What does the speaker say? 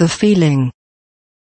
The feeling.